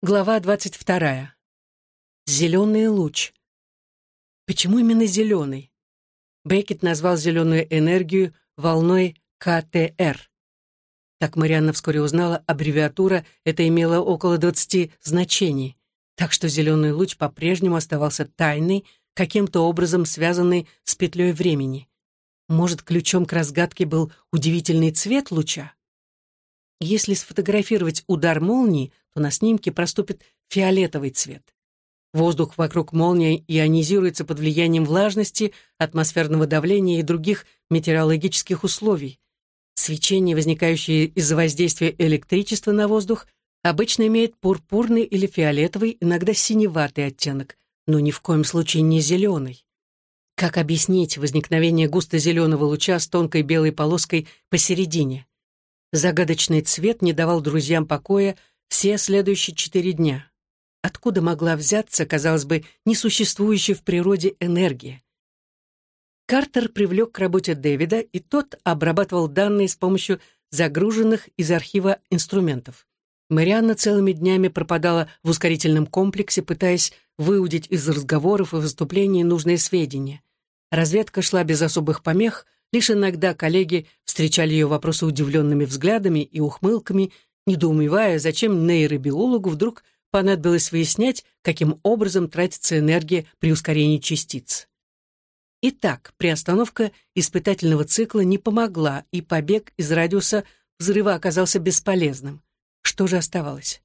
Глава двадцать вторая. Зеленый луч. Почему именно зеленый? Беккет назвал зеленую энергию волной КТР. Так Марианна вскоре узнала, аббревиатура это имела около двадцати значений, так что зеленый луч по-прежнему оставался тайной, каким-то образом связанной с петлей времени. Может, ключом к разгадке был удивительный цвет луча? Если сфотографировать удар молнии, то на снимке проступит фиолетовый цвет. Воздух вокруг молнии ионизируется под влиянием влажности, атмосферного давления и других метеорологических условий. Свечение, возникающее из-за воздействия электричества на воздух, обычно имеет пурпурный или фиолетовый, иногда синеватый оттенок, но ни в коем случае не зеленый. Как объяснить возникновение густо-зеленого луча с тонкой белой полоской посередине? Загадочный цвет не давал друзьям покоя все следующие четыре дня. Откуда могла взяться, казалось бы, несуществующая в природе энергия? Картер привлек к работе Дэвида, и тот обрабатывал данные с помощью загруженных из архива инструментов. Марианна целыми днями пропадала в ускорительном комплексе, пытаясь выудить из разговоров и выступлений нужные сведения. Разведка шла без особых помех — Лишь иногда коллеги встречали ее вопросы удивленными взглядами и ухмылками, недоумевая, зачем нейробиологу вдруг понадобилось выяснять, каким образом тратится энергия при ускорении частиц. Итак, приостановка испытательного цикла не помогла, и побег из радиуса взрыва оказался бесполезным. Что же оставалось?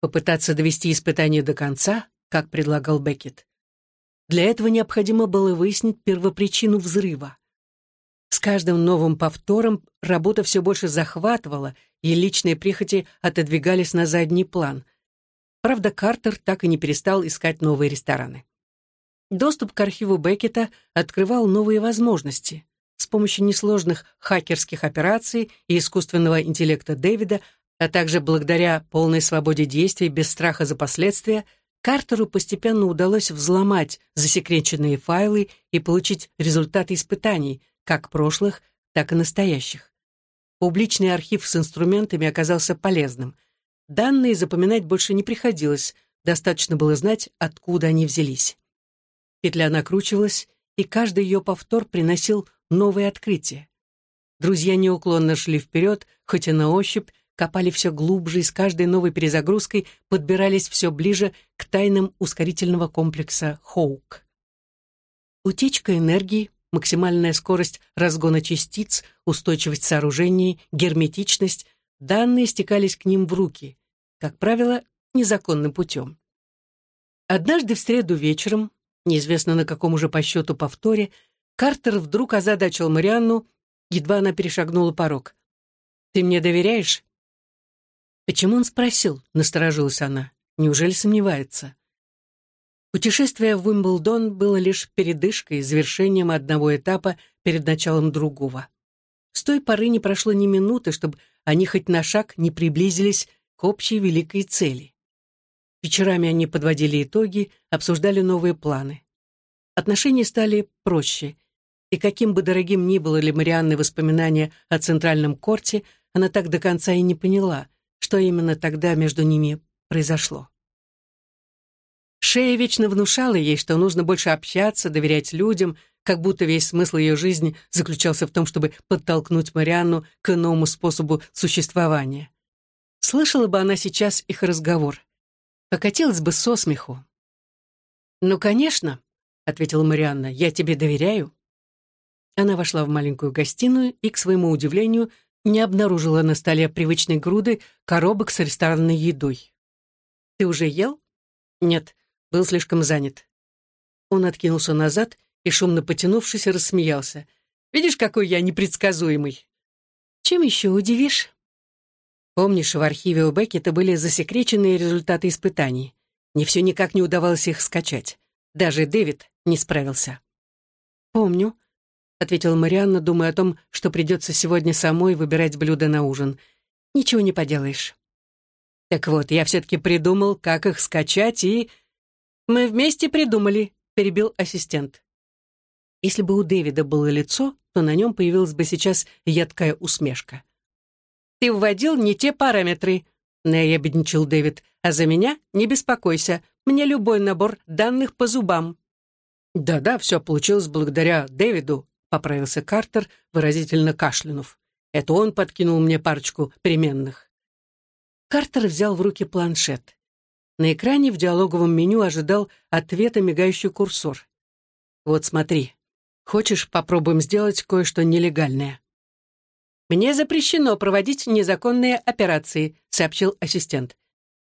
Попытаться довести испытание до конца, как предлагал Беккет. Для этого необходимо было выяснить первопричину взрыва. С каждым новым повтором работа все больше захватывала, и личные прихоти отодвигались на задний план. Правда, Картер так и не перестал искать новые рестораны. Доступ к архиву Беккета открывал новые возможности. С помощью несложных хакерских операций и искусственного интеллекта Дэвида, а также благодаря полной свободе действий без страха за последствия, Картеру постепенно удалось взломать засекреченные файлы и получить результаты испытаний, как прошлых, так и настоящих. Публичный архив с инструментами оказался полезным. Данные запоминать больше не приходилось, достаточно было знать, откуда они взялись. Петля накручивалась, и каждый ее повтор приносил новые открытия. Друзья неуклонно шли вперед, хоть и на ощупь, копали все глубже и с каждой новой перезагрузкой подбирались все ближе к тайнам ускорительного комплекса «Хоук». Утечка энергии, максимальная скорость разгона частиц, устойчивость сооружений, герметичность, данные стекались к ним в руки, как правило, незаконным путем. Однажды в среду вечером, неизвестно на каком уже по счету повторе, Картер вдруг озадачил Марианну, едва она перешагнула порог. «Ты мне доверяешь?» «Почему он спросил?» — насторожилась она. «Неужели сомневается?» Путешествие в Уимблдон было лишь передышкой, завершением одного этапа перед началом другого. С той поры не прошло ни минуты, чтобы они хоть на шаг не приблизились к общей великой цели. Вечерами они подводили итоги, обсуждали новые планы. Отношения стали проще, и каким бы дорогим ни было для Марианны воспоминания о Центральном корте, она так до конца и не поняла, что именно тогда между ними произошло. Шея вечно внушала ей, что нужно больше общаться, доверять людям, как будто весь смысл ее жизни заключался в том, чтобы подтолкнуть Марианну к иному способу существования. Слышала бы она сейчас их разговор. Покатилась бы со смеху. «Ну, конечно», — ответила Марианна, — «я тебе доверяю». Она вошла в маленькую гостиную и, к своему удивлению, не обнаружила на столе привычной груды коробок с ресторанной едой. «Ты уже ел?» «Нет, был слишком занят. Он откинулся назад и, шумно потянувшись, рассмеялся. «Видишь, какой я непредсказуемый!» «Чем еще удивишь?» Помнишь, в архиве у Беккета были засекреченные результаты испытаний. Мне все никак не удавалось их скачать. Даже Дэвид не справился. «Помню», — ответила Марианна, думая о том, что придется сегодня самой выбирать блюдо на ужин. «Ничего не поделаешь». «Так вот, я все-таки придумал, как их скачать и...» «Мы вместе придумали», — перебил ассистент. Если бы у Дэвида было лицо, то на нем появилась бы сейчас едкая усмешка. «Ты вводил не те параметры», наябедничал Дэвид. «А за меня не беспокойся. Мне любой набор данных по зубам». «Да-да, все получилось благодаря Дэвиду», — поправился Картер, выразительно кашлянув. «Это он подкинул мне парочку переменных». Картер взял в руки планшет. На экране в диалоговом меню ожидал ответа мигающий курсор. «Вот смотри. Хочешь, попробуем сделать кое-что нелегальное?» «Мне запрещено проводить незаконные операции», — сообщил ассистент.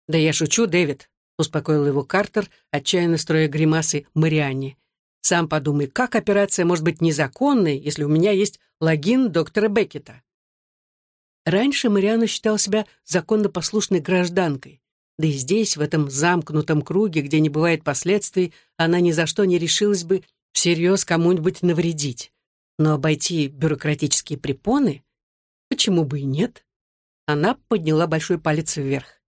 «Да я шучу, Дэвид», — успокоил его Картер, отчаянно строя гримасы Марианне. «Сам подумай, как операция может быть незаконной, если у меня есть логин доктора Беккета?» Раньше Марианна считала себя законно послушной гражданкой. Да и здесь, в этом замкнутом круге, где не бывает последствий, она ни за что не решилась бы всерьез кому-нибудь навредить. Но обойти бюрократические препоны Почему бы и нет? Она подняла большой палец вверх.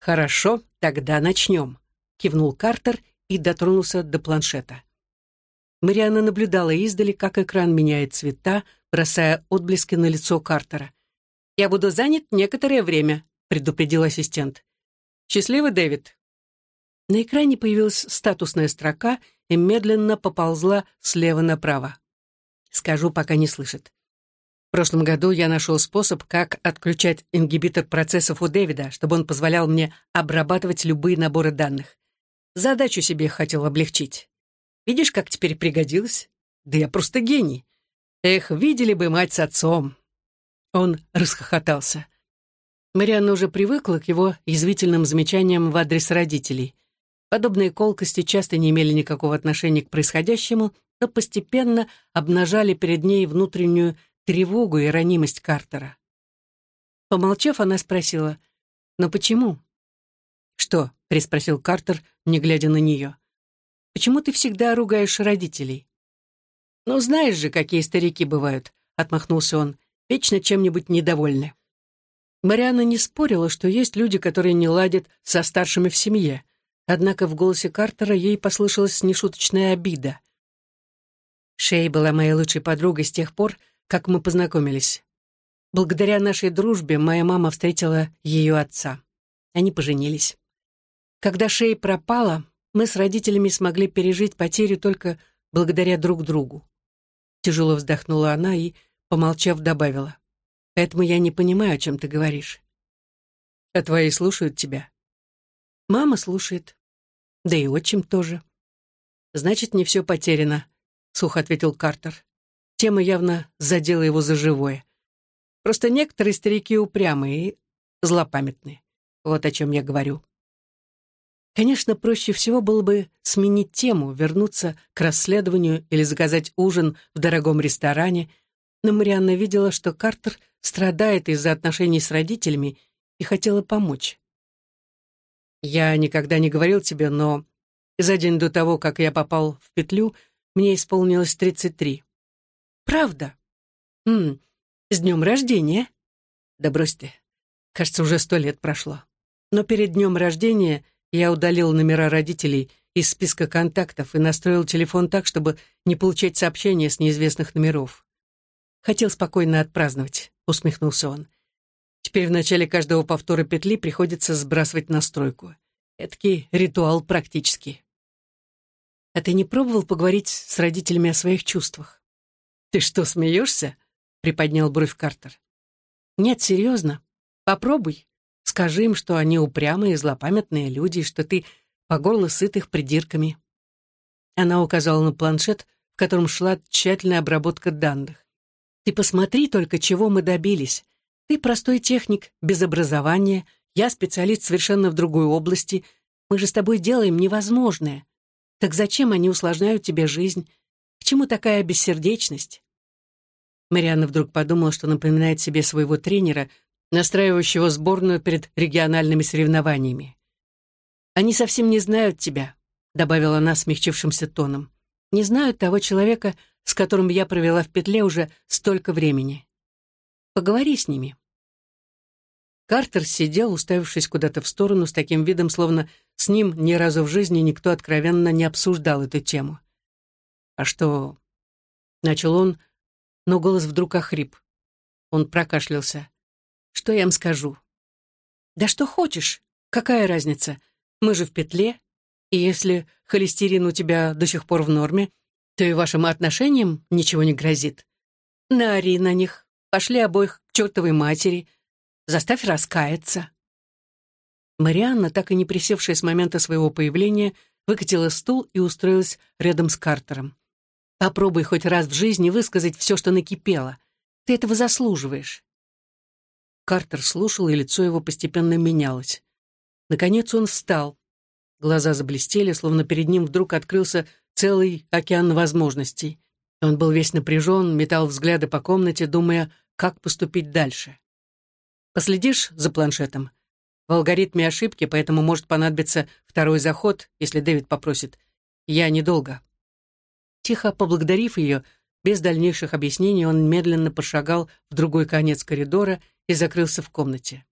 «Хорошо, тогда начнем», — кивнул Картер и дотронулся до планшета. Марианна наблюдала издали, как экран меняет цвета, бросая отблески на лицо Картера. «Я буду занят некоторое время», — предупредил ассистент. «Счастливо, Дэвид». На экране появилась статусная строка и медленно поползла слева направо. Скажу, пока не слышит. В прошлом году я нашел способ, как отключать ингибитор процессов у Дэвида, чтобы он позволял мне обрабатывать любые наборы данных. Задачу себе хотел облегчить. Видишь, как теперь пригодилось? Да я просто гений. Эх, видели бы мать с отцом. Он расхохотался. Марианна уже привыкла к его язвительным замечаниям в адрес родителей. Подобные колкости часто не имели никакого отношения к происходящему, но постепенно обнажали перед ней внутреннюю тревогу и ранимость Картера. Помолчав, она спросила, «Но почему?» «Что?» — переспросил Картер, не глядя на нее. «Почему ты всегда ругаешь родителей?» «Ну, знаешь же, какие старики бывают», — отмахнулся он, «вечно чем-нибудь недовольны». Марианна не спорила, что есть люди, которые не ладят со старшими в семье, однако в голосе Картера ей послышалась нешуточная обида. Шей была моей лучшей подругой с тех пор, как мы познакомились. Благодаря нашей дружбе моя мама встретила ее отца. Они поженились. Когда Шей пропала, мы с родителями смогли пережить потерю только благодаря друг другу. Тяжело вздохнула она и, помолчав, добавила. Поэтому я не понимаю, о чем ты говоришь. А твои слушают тебя? Мама слушает. Да и отчим тоже. Значит, не все потеряно, сухо ответил Картер. Тема явно задела его за живое. Просто некоторые старики упрямые и злопамятные. Вот о чем я говорю. Конечно, проще всего было бы сменить тему, вернуться к расследованию или заказать ужин в дорогом ресторане, но Марианна видела, что Картер страдает из-за отношений с родителями и хотела помочь. «Я никогда не говорил тебе, но за день до того, как я попал в петлю, мне исполнилось 33. Правда? Хм, с днем рождения? Да брось ты. Кажется, уже сто лет прошло. Но перед днем рождения я удалил номера родителей из списка контактов и настроил телефон так, чтобы не получать сообщения с неизвестных номеров. Хотел спокойно отпраздновать, усмехнулся он. Теперь в начале каждого повтора петли приходится сбрасывать настройку. Эдакий ритуал практически. А ты не пробовал поговорить с родителями о своих чувствах? «Ты что, смеешься?» — приподнял бровь Картер. «Нет, серьезно. Попробуй. Скажи им, что они упрямые, злопамятные люди, что ты по горло сыт их придирками». Она указала на планшет, в котором шла тщательная обработка данных. «Ты посмотри только, чего мы добились. Ты простой техник, без образования, я специалист совершенно в другой области. Мы же с тобой делаем невозможное. Так зачем они усложняют тебе жизнь? К чему такая бессердечность? Марианна вдруг подумала, что напоминает себе своего тренера, настраивающего сборную перед региональными соревнованиями. «Они совсем не знают тебя», — добавила она смягчившимся тоном. «Не знают того человека, с которым я провела в петле уже столько времени. Поговори с ними». Картер сидел, уставившись куда-то в сторону, с таким видом, словно с ним ни разу в жизни никто откровенно не обсуждал эту тему. «А что...» — начал он, но голос вдруг охрип. Он прокашлялся. «Что я им скажу?» Да что хочешь, какая разница? Мы же в петле, и если холестерин у тебя до сих пор в норме, то и вашим отношениям ничего не грозит. Наори на них, пошли обоих к чертовой матери, заставь раскаяться. Марианна, так и не присевшая с момента своего появления, выкатила стул и устроилась рядом с Картером. «Попробуй хоть раз в жизни высказать все, что накипело. Ты этого заслуживаешь». Картер слушал, и лицо его постепенно менялось. Наконец он встал. Глаза заблестели, словно перед ним вдруг открылся целый океан возможностей. Он был весь напряжен, метал взгляды по комнате, думая, как поступить дальше. «Последишь за планшетом?» В алгоритме ошибки, поэтому может понадобиться второй заход, если Дэвид попросит. Я недолго. Тихо поблагодарив ее, без дальнейших объяснений он медленно пошагал в другой конец коридора и закрылся в комнате.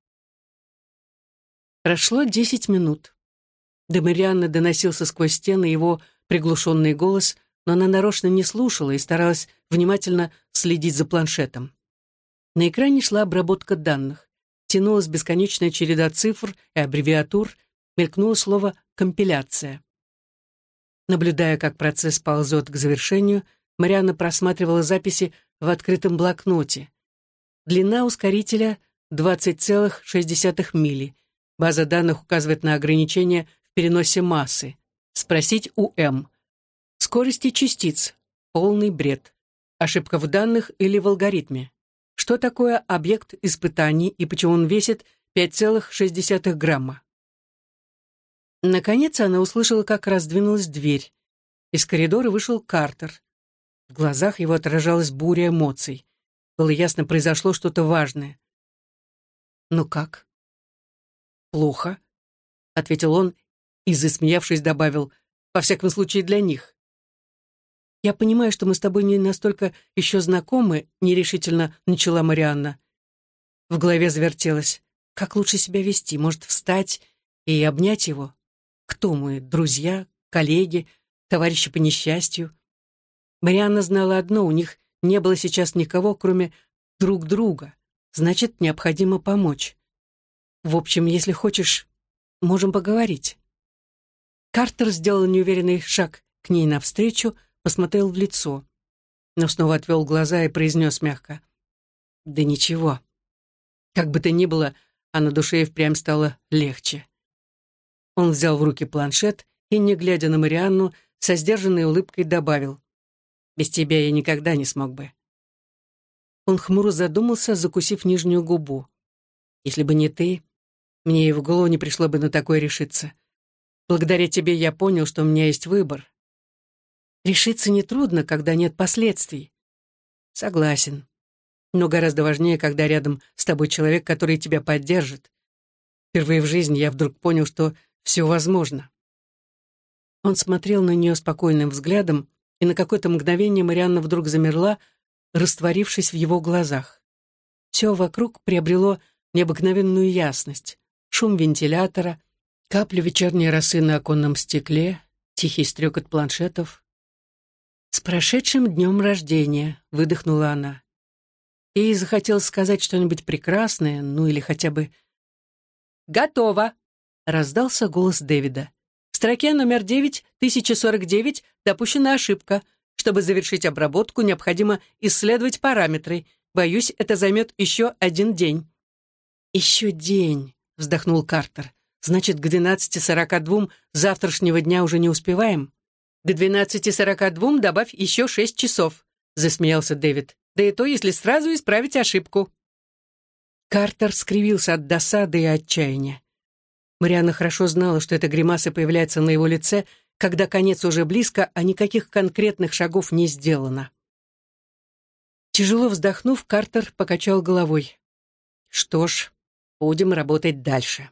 Прошло десять минут. До Марианны доносился сквозь стены его приглушенный голос, но она нарочно не слушала и старалась внимательно следить за планшетом. На экране шла обработка данных тянулась бесконечная череда цифр и аббревиатур, мелькнуло слово «компиляция». Наблюдая, как процесс ползет к завершению, Марианна просматривала записи в открытом блокноте. Длина ускорителя 20,6 мили. База данных указывает на ограничение в переносе массы. Спросить у М. Скорости частиц. Полный бред. Ошибка в данных или в алгоритме что такое объект испытаний и почему он весит 5,6 грамма. Наконец она услышала, как раздвинулась дверь. Из коридора вышел Картер. В глазах его отражалась буря эмоций. Было ясно, произошло что-то важное. «Ну как?» «Плохо», — ответил он и, засмеявшись, добавил, «во всяком случае для них». «Я понимаю, что мы с тобой не настолько еще знакомы», — нерешительно начала Марианна. В голове завертелось. «Как лучше себя вести? Может, встать и обнять его? Кто мы? Друзья? Коллеги? Товарищи по несчастью?» Марианна знала одно, у них не было сейчас никого, кроме друг друга. Значит, необходимо помочь. В общем, если хочешь, можем поговорить. Картер сделал неуверенный шаг к ней навстречу, посмотрел в лицо, но снова отвел глаза и произнес мягко. «Да ничего. Как бы то ни было, а на душе и впрямь стало легче». Он взял в руки планшет и, не глядя на Марианну, со сдержанной улыбкой добавил. «Без тебя я никогда не смог бы». Он хмуро задумался, закусив нижнюю губу. «Если бы не ты, мне и в голову не пришло бы на такое решиться. Благодаря тебе я понял, что у меня есть выбор. Решиться нетрудно, когда нет последствий. Согласен. Но гораздо важнее, когда рядом с тобой человек, который тебя поддержит. Впервые в жизни я вдруг понял, что все возможно. Он смотрел на нее спокойным взглядом, и на какое-то мгновение Марианна вдруг замерла, растворившись в его глазах. Все вокруг приобрело необыкновенную ясность. Шум вентилятора, капли вечерней росы на оконном стекле, тихий стрекот планшетов, «С прошедшим днем рождения!» — выдохнула она. Ей захотелось сказать что-нибудь прекрасное, ну или хотя бы... «Готово!» — раздался голос Дэвида. В строке номер 9, 1049, допущена ошибка. Чтобы завершить обработку, необходимо исследовать параметры. Боюсь, это займет еще один день. «Еще день», — вздохнул Картер. «Значит, к 12.42 завтрашнего дня уже не успеваем?» «К двенадцати сорока двум добавь еще шесть часов», — засмеялся Дэвид. «Да и то, если сразу исправить ошибку». Картер скривился от досады и отчаяния. Марианна хорошо знала, что эта гримаса появляется на его лице, когда конец уже близко, а никаких конкретных шагов не сделано. Тяжело вздохнув, Картер покачал головой. «Что ж, будем работать дальше».